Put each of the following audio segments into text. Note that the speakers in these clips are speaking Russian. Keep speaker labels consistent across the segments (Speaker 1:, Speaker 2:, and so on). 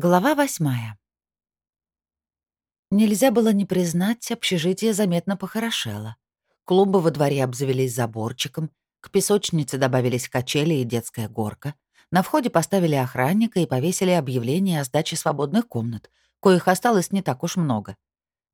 Speaker 1: Глава восьмая. Нельзя было не признать, общежитие заметно похорошело. Клумбы во дворе обзавелись заборчиком, к песочнице добавились качели и детская горка. На входе поставили охранника и повесили объявление о сдаче свободных комнат, коих осталось не так уж много.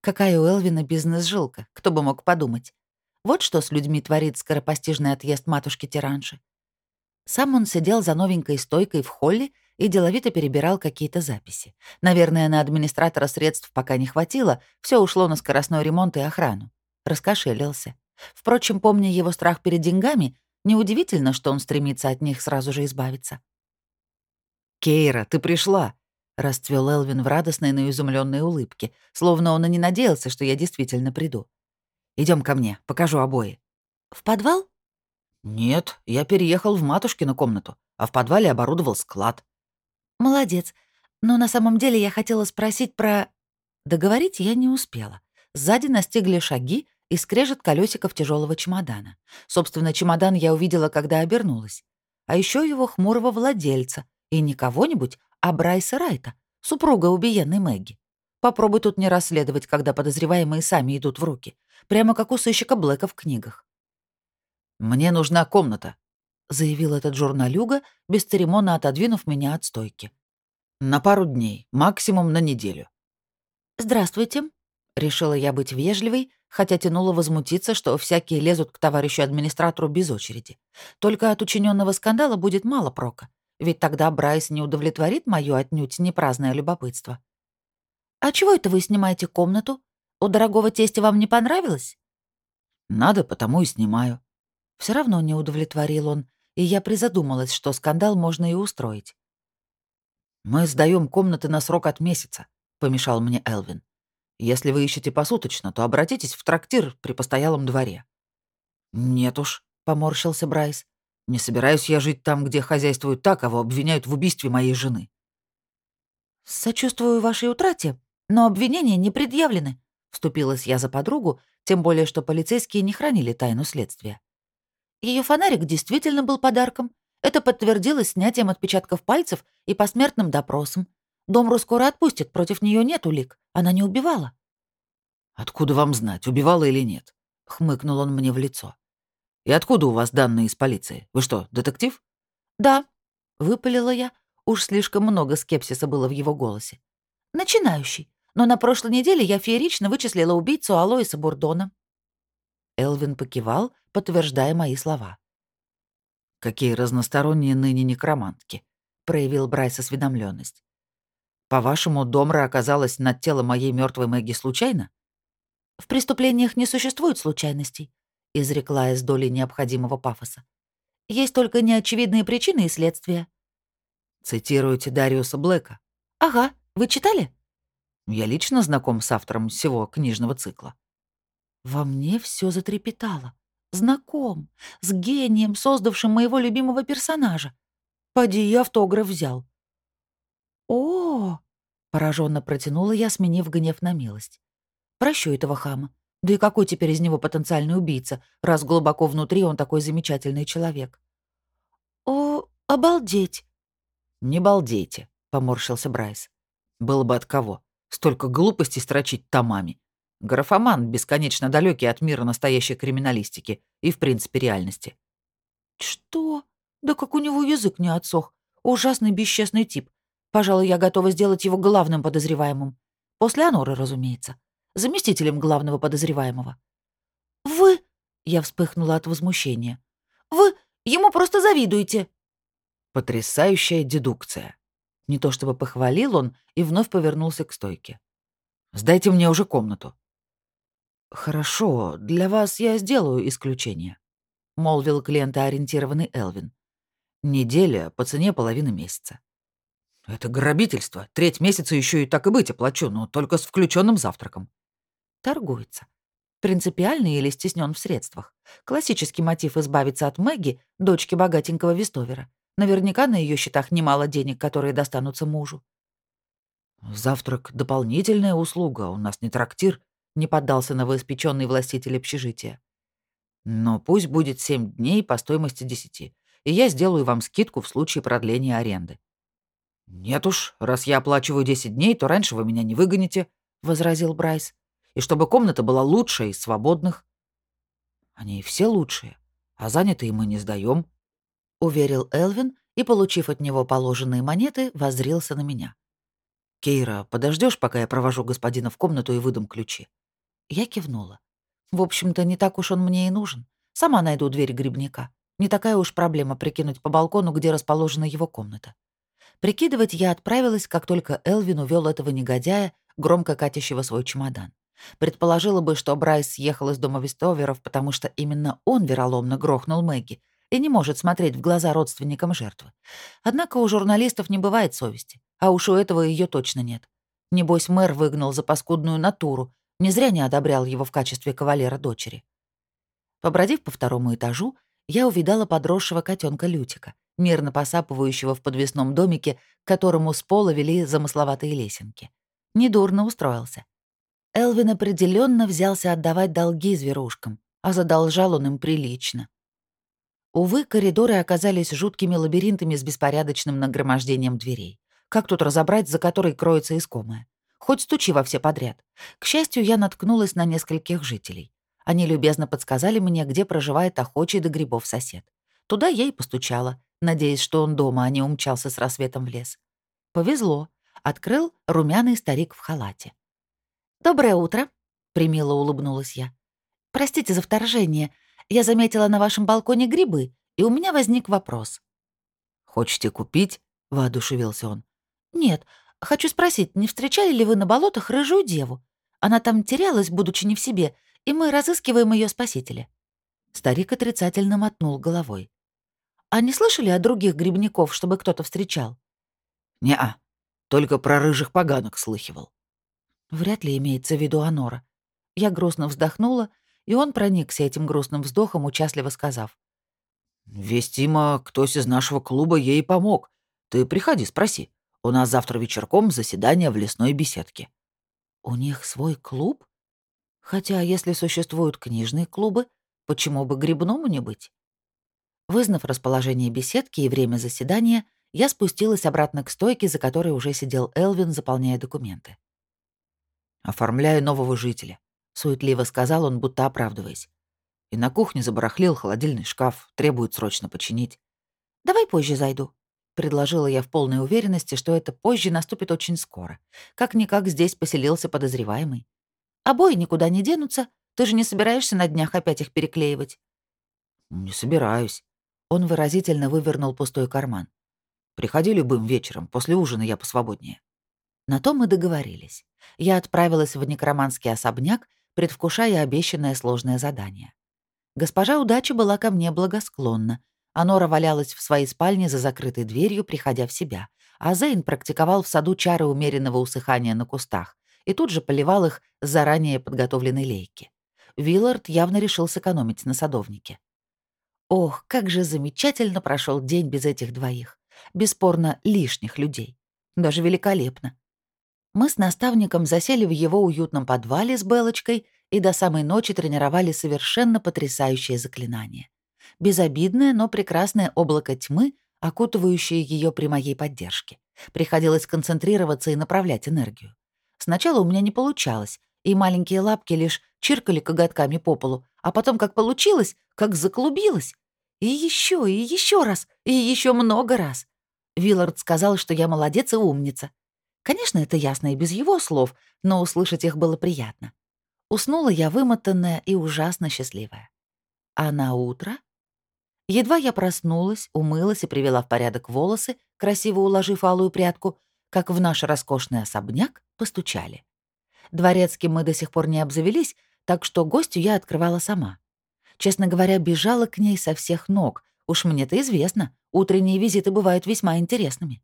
Speaker 1: Какая у Элвина бизнес-жилка, кто бы мог подумать. Вот что с людьми творит скоропостижный отъезд матушки-тиранши. Сам он сидел за новенькой стойкой в холле и деловито перебирал какие-то записи. Наверное, на администратора средств пока не хватило, все ушло на скоростной ремонт и охрану. Раскошелился. Впрочем, помня его страх перед деньгами, неудивительно, что он стремится от них сразу же избавиться.
Speaker 2: «Кейра, ты пришла!» — расцвел Элвин в радостной, но изумленной улыбке, словно он и не надеялся, что я действительно приду. Идем ко мне, покажу обои».
Speaker 1: «В подвал?»
Speaker 2: «Нет, я переехал в матушкину комнату, а в подвале оборудовал склад».
Speaker 1: «Молодец. Но на самом деле я хотела спросить про...» Договорить я не успела. Сзади настигли шаги и скрежет колесиков тяжелого чемодана. Собственно, чемодан я увидела, когда обернулась. А еще его хмурого владельца. И не кого-нибудь, а Брайса Райта, супруга убиенной Мэгги. Попробуй тут не расследовать, когда подозреваемые сами идут в руки. Прямо как у сыщика Блэка в книгах.
Speaker 2: «Мне нужна комната», —
Speaker 1: заявил этот журналюга, бесцеремонно отодвинув меня от стойки.
Speaker 2: «На пару дней, максимум на неделю».
Speaker 1: «Здравствуйте», — решила я быть вежливой, хотя тянуло возмутиться, что всякие лезут к товарищу-администратору без очереди. Только от учиненного скандала будет мало прока, ведь тогда Брайс не удовлетворит моё отнюдь непраздное любопытство. «А чего это вы снимаете комнату? У дорогого тестя вам не понравилось?»
Speaker 2: «Надо, потому и снимаю»,
Speaker 1: все равно не удовлетворил он, и я призадумалась, что скандал можно и устроить.
Speaker 2: «Мы сдаем комнаты на срок от месяца», — помешал мне Элвин. «Если вы ищете посуточно, то обратитесь в трактир при постоялом дворе». «Нет уж», — поморщился Брайс. «Не собираюсь я жить там, где хозяйствуют так, кого обвиняют в убийстве моей жены».
Speaker 1: «Сочувствую вашей утрате, но обвинения не предъявлены», — вступилась я за подругу, тем более что полицейские не хранили тайну следствия. Ее фонарик действительно был подарком. Это подтвердилось снятием отпечатков пальцев и посмертным допросом. Домру скоро отпустят, против нее нет улик. Она не убивала.
Speaker 2: «Откуда вам знать, убивала или нет?» — хмыкнул он мне в лицо. «И откуда у вас данные из полиции? Вы что, детектив?»
Speaker 1: «Да», — выпалила я. Уж слишком много скепсиса было в его голосе. «Начинающий. Но на прошлой неделе я феерично вычислила убийцу Алоиса Бурдона». Элвин покивал, подтверждая мои слова.
Speaker 2: «Какие разносторонние ныне некромантки», — проявил Брайс осведомленность. «По-вашему, Домра оказалась над телом моей мертвой Мэгги случайно?»
Speaker 1: «В преступлениях не существует случайностей», — изрекла из доли необходимого пафоса. «Есть только неочевидные причины и следствия».
Speaker 2: «Цитируете Дариуса Блэка?»
Speaker 1: «Ага. Вы читали?»
Speaker 2: «Я лично знаком с автором всего книжного цикла».
Speaker 1: Во мне все затрепетало знаком, с гением, создавшим моего любимого персонажа. Поди я автограф взял. О, пораженно протянула я, сменив гнев на милость. Прощу этого хама. Да и какой теперь из него потенциальный убийца, раз глубоко внутри он такой замечательный человек? О, обалдеть.
Speaker 2: Не балдейте, поморщился Брайс. Было бы от кого. Столько глупостей строчить томами. Графоман, бесконечно далекий от мира настоящей криминалистики и, в принципе, реальности.
Speaker 1: «Что? Да как у него язык не отсох. Ужасный бесчестный тип. Пожалуй, я готова сделать его главным подозреваемым. После Аноры, разумеется. Заместителем главного подозреваемого». «Вы...» — я вспыхнула от возмущения. «Вы ему просто завидуете».
Speaker 2: Потрясающая дедукция. Не то чтобы похвалил он и вновь повернулся к стойке. «Сдайте мне уже комнату». «Хорошо, для вас я сделаю исключение», — молвил клиентоориентированный Элвин. «Неделя по цене половины месяца». «Это грабительство. Треть месяца еще и так и быть оплачу, но только с включенным завтраком».
Speaker 1: Торгуется. Принципиальный или стеснен в средствах. Классический мотив избавиться от Мэгги, дочки богатенького Вестовера. Наверняка на ее счетах немало денег, которые достанутся мужу.
Speaker 2: «Завтрак — дополнительная услуга, у нас не трактир», не поддался новоиспеченный властитель общежития. Но пусть будет семь дней по стоимости десяти, и я сделаю вам скидку в случае продления аренды. «Нет уж, раз я оплачиваю 10 дней, то раньше вы меня не выгоните», — возразил Брайс. «И чтобы комната была лучшая из свободных». «Они все лучшие, а занятые мы не сдаем, уверил Элвин и, получив от него положенные монеты, воззрился на меня. «Кейра, подождешь, пока я провожу господина в комнату и выдам ключи?» Я кивнула. В общем-то, не так уж он мне и нужен. Сама найду дверь грибника. Не такая уж проблема прикинуть по балкону, где расположена его комната. Прикидывать я отправилась, как только Элвин увел этого негодяя, громко катящего свой чемодан. Предположила бы, что Брайс съехал из дома Вестоверов, потому что именно он вероломно грохнул Мэгги и не может смотреть в глаза родственникам жертвы. Однако у журналистов не бывает совести, а уж у этого ее точно нет. Небось, мэр выгнал за паскудную натуру, не зря не одобрял его в качестве кавалера дочери. Побродив по второму этажу, я увидала подросшего котенка Лютика, мирно посапывающего в подвесном домике, к которому с пола вели замысловатые лесенки. Недурно устроился. Элвин определенно взялся отдавать долги зверушкам, а задолжал он им прилично. Увы, коридоры оказались жуткими лабиринтами с беспорядочным нагромождением дверей. Как тут разобрать, за которой кроется искомое? Хоть стучи во все подряд. К счастью, я наткнулась на нескольких жителей. Они любезно подсказали мне, где проживает охочий до грибов сосед. Туда я и постучала, надеясь, что он дома, а не умчался с рассветом в лес. Повезло. Открыл румяный старик в халате. «Доброе утро», — примило улыбнулась я. «Простите за вторжение. Я заметила на вашем балконе грибы, и у меня возник вопрос». «Хочете купить?» — воодушевился он.
Speaker 1: «Нет, хочу спросить, не встречали ли вы на болотах рыжую деву? Она там терялась, будучи не в себе, и мы разыскиваем ее спасителя».
Speaker 2: Старик отрицательно мотнул головой.
Speaker 1: «А не слышали о других грибников, чтобы кто-то встречал?»
Speaker 2: «Не-а, только про рыжих поганок слыхивал».
Speaker 1: Вряд ли имеется в виду Анора. Я грустно вздохнула, и он проникся этим грустным вздохом, участливо сказав.
Speaker 2: «Вестимо, ktoś из нашего клуба ей помог. Ты приходи, спроси. У нас завтра вечерком заседание в лесной беседке».
Speaker 1: «У них свой клуб? Хотя, если существуют книжные клубы, почему бы грибному не быть?» Вызнав расположение беседки и время заседания, я спустилась обратно к стойке, за которой уже сидел Элвин, заполняя документы.
Speaker 2: «Оформляю нового жителя. — суетливо сказал он, будто оправдываясь. «И на кухне забарахлил холодильный шкаф, требует срочно починить».
Speaker 1: «Давай позже зайду», — предложила я в полной уверенности, что это позже наступит очень скоро. Как-никак здесь поселился подозреваемый. «Обои никуда не денутся, ты же не собираешься на днях опять их переклеивать?»
Speaker 2: «Не собираюсь». Он выразительно вывернул пустой карман. «Приходи любым вечером, после ужина я посвободнее».
Speaker 1: На то мы договорились. Я отправилась в некроманский особняк, предвкушая обещанное сложное задание. Госпожа удача была ко мне благосклонна. Анора валялась в своей спальне за закрытой дверью, приходя в себя, а Зейн практиковал в саду чары умеренного усыхания на кустах и тут же поливал их с заранее подготовленной лейки. Виллард явно решил сэкономить на садовнике. Ох, как же замечательно прошел день без этих двоих. Бесспорно, лишних людей. Даже великолепно. Мы с наставником засели в его уютном подвале с Белочкой и до самой ночи тренировали совершенно потрясающее заклинание. Безобидное, но прекрасное облако тьмы, окутывающее ее при моей поддержке. Приходилось концентрироваться и направлять энергию. Сначала у меня не получалось, и маленькие лапки лишь чиркали коготками по полу, а потом как получилось, как заклубилось. И еще, и еще раз, и еще много раз. Виллард сказал, что я молодец и умница. Конечно, это ясно и без его слов, но услышать их было приятно. Уснула я вымотанная и ужасно счастливая. А на утро? Едва я проснулась, умылась и привела в порядок волосы, красиво уложив алую прядку, как в наш роскошный особняк постучали. Дворецким мы до сих пор не обзавелись, так что гостю я открывала сама. Честно говоря, бежала к ней со всех ног. Уж мне-то известно, утренние визиты бывают весьма интересными.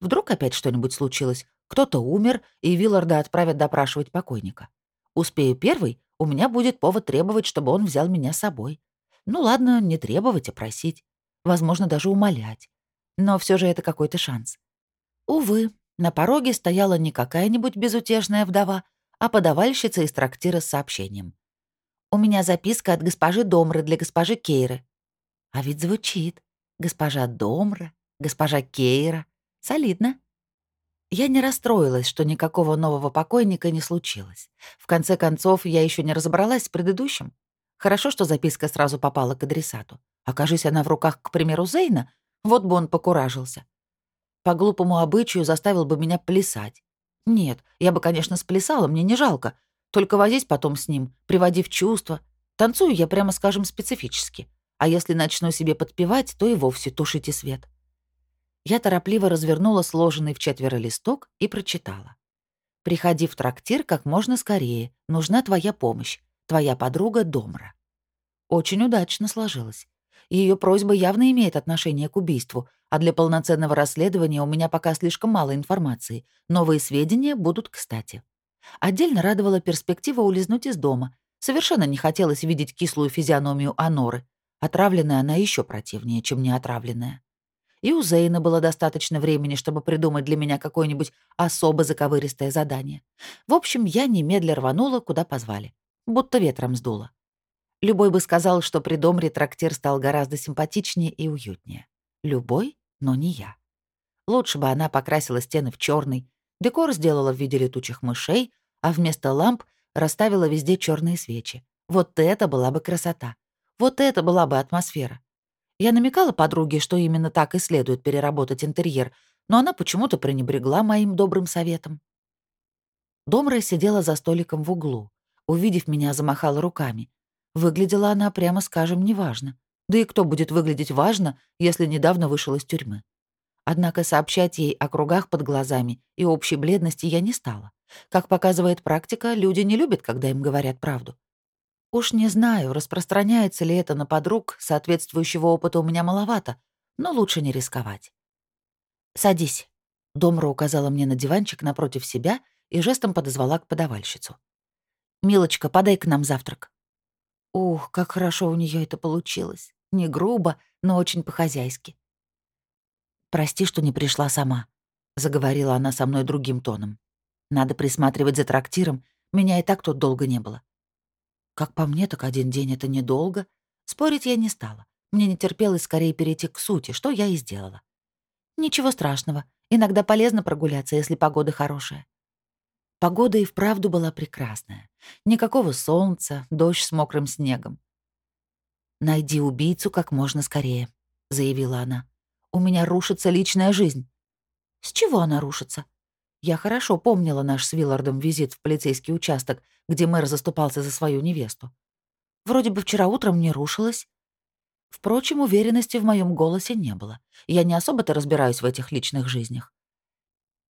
Speaker 1: Вдруг опять что-нибудь случилось, кто-то умер, и Вилларда отправят допрашивать покойника. Успею первый, у меня будет повод требовать, чтобы он взял меня с собой. Ну ладно, не требовать, а просить. Возможно, даже умолять. Но все же это какой-то шанс. Увы, на пороге стояла не какая-нибудь безутешная вдова, а подавальщица из трактира с сообщением. «У меня записка от госпожи Домры для госпожи Кейры». А ведь звучит. Госпожа Домра, госпожа Кейра. Солидно. Я не расстроилась, что никакого нового покойника не случилось. В конце концов, я еще не разобралась с предыдущим. Хорошо, что записка сразу попала к адресату. Окажись она в руках, к примеру, Зейна, вот бы он покуражился. По глупому обычаю заставил бы меня плясать. Нет, я бы, конечно, сплясала, мне не жалко. Только возись потом с ним, приводи в чувство. Танцую я, прямо скажем, специфически. А если начну себе подпевать, то и вовсе тушите свет. Я торопливо развернула сложенный в четверо листок и прочитала. «Приходи в трактир как можно скорее. Нужна твоя помощь. Твоя подруга Домра». Очень удачно сложилось. Ее просьба явно имеет отношение к убийству, а для полноценного расследования у меня пока слишком мало информации. Новые сведения будут кстати. Отдельно радовала перспектива улизнуть из дома. Совершенно не хотелось видеть кислую физиономию Аноры. Отравленная она еще противнее, чем неотравленная. И у Зейна было достаточно времени, чтобы придумать для меня какое-нибудь особо заковыристое задание. В общем, я немедля рванула, куда позвали. Будто ветром сдуло. Любой бы сказал, что при Домре трактир стал гораздо симпатичнее и уютнее. Любой, но не я. Лучше бы она покрасила стены в черный, декор сделала в виде летучих мышей, а вместо ламп расставила везде черные свечи. Вот это была бы красота. Вот это была бы атмосфера. Я намекала подруге, что именно так и следует переработать интерьер, но она почему-то пренебрегла моим добрым советом. Домра сидела за столиком в углу. Увидев меня, замахала руками. Выглядела она, прямо скажем, неважно. Да и кто будет выглядеть важно, если недавно вышел из тюрьмы? Однако сообщать ей о кругах под глазами и общей бледности я не стала. Как показывает практика, люди не любят, когда им говорят правду. Уж не знаю, распространяется ли это на подруг, соответствующего опыта у меня маловато, но лучше не рисковать. «Садись». Домра указала мне на диванчик напротив себя и жестом подозвала к подавальщицу. «Милочка, подай к нам завтрак». Ух, как хорошо у нее это получилось. Не грубо, но очень по-хозяйски. «Прости, что не пришла сама», — заговорила она со мной другим тоном. «Надо присматривать за трактиром, меня и так тут долго не было. Как по мне, так один день — это недолго. Спорить я не стала. Мне не терпелось скорее перейти к сути, что я и сделала. Ничего страшного. Иногда полезно прогуляться, если погода хорошая. Погода и вправду была прекрасная. Никакого солнца, дождь с мокрым снегом. «Найди убийцу как можно скорее», — заявила она. «У меня рушится личная жизнь». «С чего она рушится?» Я хорошо помнила наш с Виллардом визит в полицейский участок, где мэр заступался за свою невесту. Вроде бы вчера утром не рушилось. Впрочем, уверенности в моем голосе не было. Я не особо-то разбираюсь в этих личных жизнях.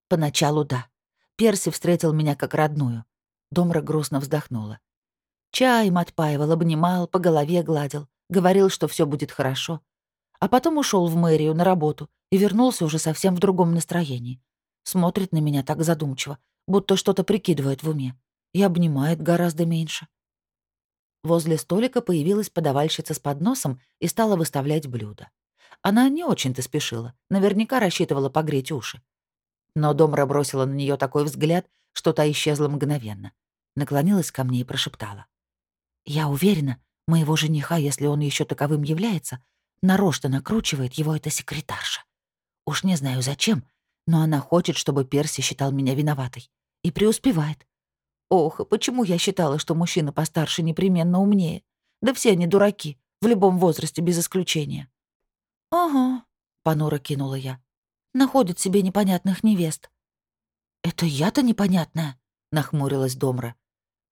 Speaker 1: Поначалу да. Перси встретил меня как родную. Домра грустно вздохнула. Чаем отпаивал, обнимал, по голове гладил. Говорил, что все будет хорошо. А потом ушел в мэрию на работу и вернулся уже совсем в другом настроении. Смотрит на меня так задумчиво, будто что-то прикидывает в уме. И обнимает гораздо меньше. Возле столика появилась подавальщица с подносом и стала выставлять блюда. Она не очень-то спешила, наверняка рассчитывала погреть уши. Но Домра бросила на нее такой взгляд, что та исчезла мгновенно. Наклонилась ко мне и прошептала. «Я уверена, моего жениха, если он еще таковым является, нарочно накручивает его эта секретарша. Уж не знаю зачем, но она хочет, чтобы Перси считал меня виноватой. И преуспевает. Ох, почему я считала, что мужчина постарше непременно умнее? Да все они дураки, в любом возрасте, без исключения. «Ага», — понуро кинула я. «Находит себе непонятных невест». «Это я-то непонятная», — нахмурилась Домра.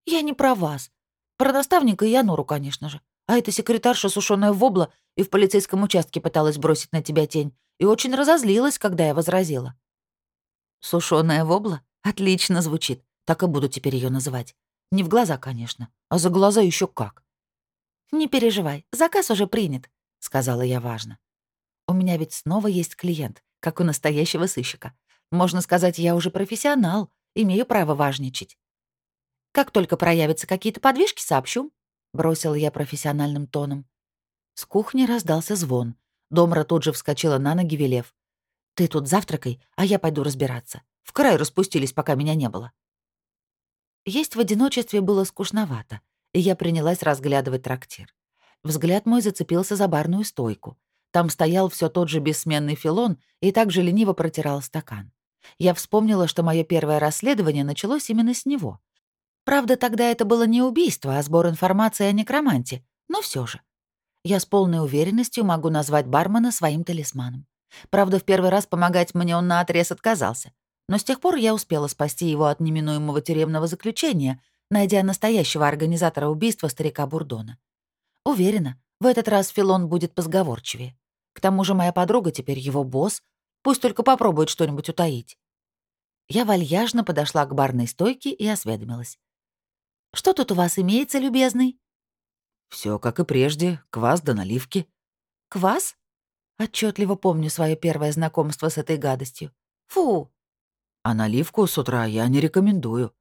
Speaker 1: «Я не про вас. Про наставника и Янору, конечно же. А эта секретарша, сушёная вобла, и в полицейском участке пыталась бросить на тебя тень и очень разозлилась, когда я возразила. Сушёная вобла? Отлично звучит. Так и буду теперь ее называть. Не в глаза, конечно, а за глаза еще как. «Не переживай, заказ уже принят», — сказала я важно. «У меня ведь снова есть клиент, как у настоящего сыщика. Можно сказать, я уже профессионал, имею право важничать. Как только проявятся какие-то подвижки, сообщу», — бросила я профессиональным тоном. С кухни раздался звон. Домра тут же вскочила на ноги, велев. «Ты тут завтракай, а я пойду разбираться. В край распустились, пока меня не было». Есть в одиночестве было скучновато, и я принялась разглядывать трактир. Взгляд мой зацепился за барную стойку. Там стоял все тот же бессменный филон и также лениво протирал стакан. Я вспомнила, что мое первое расследование началось именно с него. Правда, тогда это было не убийство, а сбор информации о некроманте, но все же. Я с полной уверенностью могу назвать бармена своим талисманом. Правда, в первый раз помогать мне он наотрез отказался. Но с тех пор я успела спасти его от неминуемого тюремного заключения, найдя настоящего организатора убийства старика Бурдона. Уверена, в этот раз Филон будет позговорчивее. К тому же моя подруга теперь его босс, пусть только попробует что-нибудь утаить. Я вальяжно подошла к барной стойке и осведомилась. «Что тут у вас имеется, любезный?»
Speaker 2: Все как и прежде, квас да наливки».
Speaker 1: «Квас?» Отчетливо помню свое первое знакомство с этой гадостью. Фу!
Speaker 2: А наливку с утра я не рекомендую.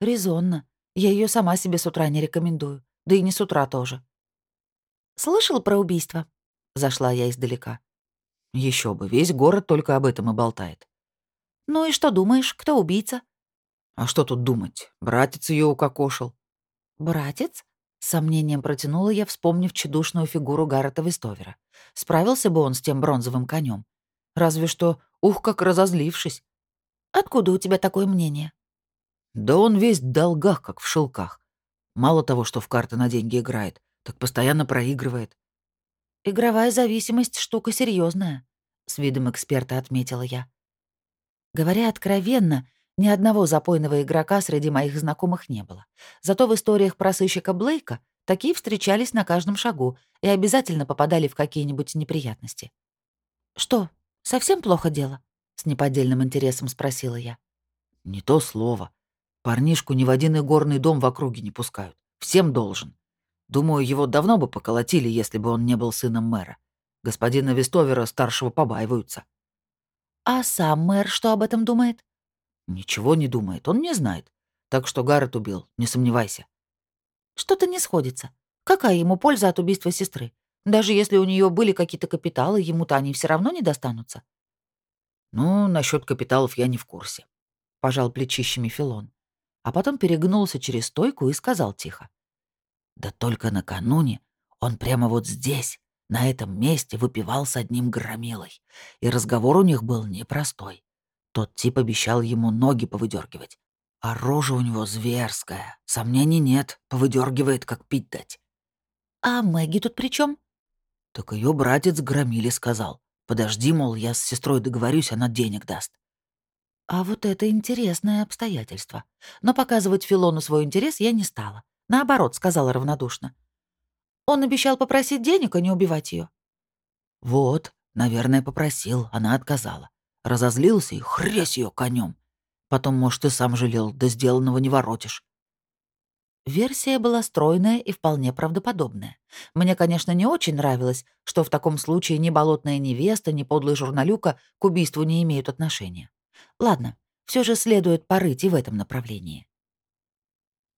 Speaker 1: Резонно. Я ее сама себе с утра не рекомендую. Да и не с утра тоже. «Слышал про убийство?» Зашла я издалека.
Speaker 2: Еще бы, весь город только об этом и болтает.
Speaker 1: «Ну и что думаешь, кто убийца?»
Speaker 2: «А что тут думать? Братец ее укокошил».
Speaker 1: «Братец?» С сомнением протянула я, вспомнив чудушную фигуру Гаррета Вестовера. Справился бы он с тем бронзовым конем. Разве что, ух, как разозлившись. «Откуда у тебя такое мнение?»
Speaker 2: «Да он весь в долгах, как в шелках. Мало того, что в карты на деньги играет, так постоянно проигрывает».
Speaker 1: «Игровая зависимость — штука серьезная, с видом эксперта отметила я. Говоря откровенно, ни одного запойного игрока среди моих знакомых не было. Зато в историях про сыщика Блейка такие встречались на каждом шагу и обязательно попадали в какие-нибудь неприятности. «Что, совсем плохо дело?» — с неподдельным интересом спросила я.
Speaker 2: «Не то слово. Парнишку ни в один игорный дом в округе не пускают. Всем должен. Думаю, его давно бы поколотили, если бы он не был сыном мэра. Господина Вестовера старшего побаиваются».
Speaker 1: «А сам мэр что об этом думает?»
Speaker 2: Ничего не думает, он не знает. Так что Гаррет убил, не сомневайся.
Speaker 1: Что-то не сходится. Какая ему польза от убийства сестры? Даже если у нее были какие-то капиталы, ему-то они все равно не достанутся.
Speaker 2: Ну, насчет капиталов я не в курсе. Пожал плечищами Филон. А потом перегнулся через стойку и сказал тихо. Да только накануне он прямо вот здесь, на этом месте, выпивал с одним громилой. И разговор у них был непростой. Тот тип обещал ему ноги повыдергивать. А рожа у него зверская. Сомнений нет, повыдергивает, как пить дать.
Speaker 1: А Мэгги тут при чем?
Speaker 2: Так ее братец громили сказал. Подожди, мол, я с сестрой договорюсь, она денег даст.
Speaker 1: А вот это интересное обстоятельство. Но показывать Филону свой интерес я не стала. Наоборот, сказала равнодушно. Он обещал попросить денег, а не убивать ее.
Speaker 2: Вот, наверное, попросил, она отказала. Разозлился и хрясь ее конем. Потом, может, и сам жалел, да сделанного не воротишь.
Speaker 1: Версия была стройная и вполне правдоподобная. Мне, конечно, не очень нравилось, что в таком случае ни болотная невеста, ни подлый журналюка к убийству не имеют отношения. Ладно, все же следует порыть и в этом направлении.